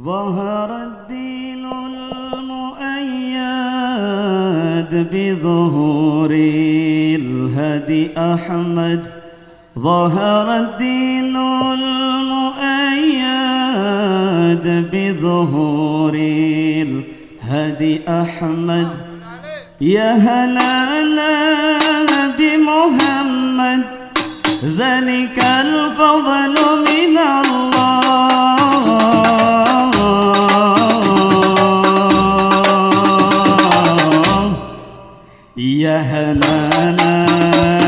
ظهر الدين المؤيد بظهور الهدي أحمد. ظهر الدين المؤيد بظهور الهدي أحمد. يا هلالا بمحمد ذلك الفضل من na na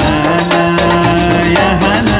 هنا يا هنا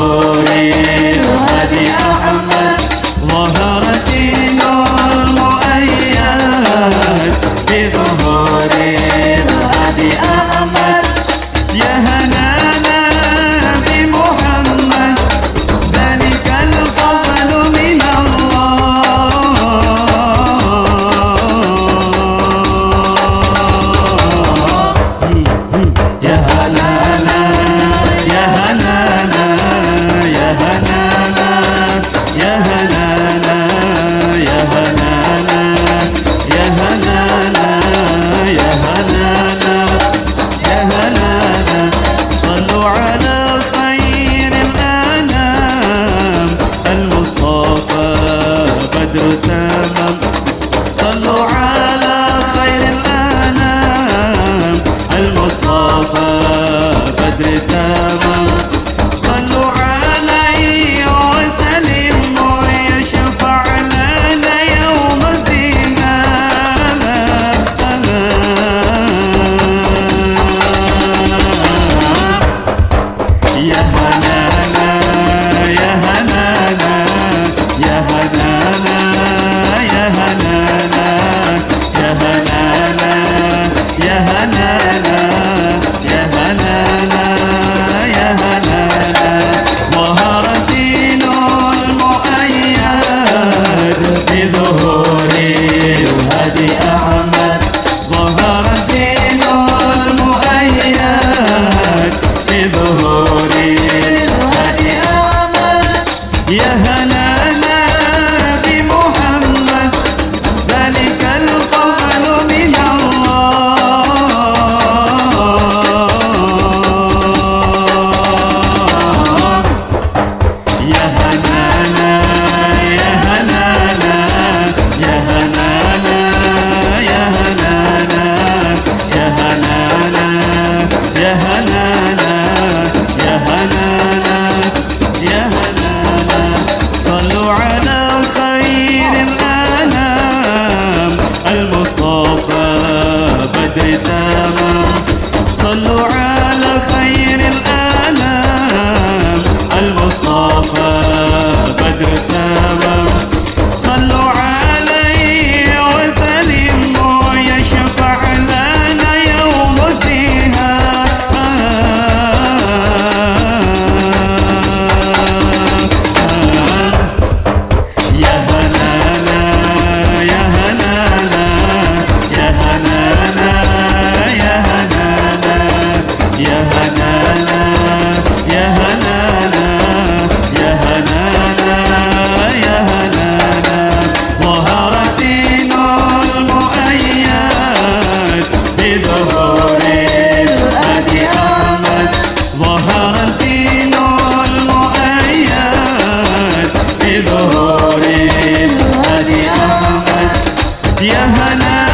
रे Iya. benar خير الأمين Ramana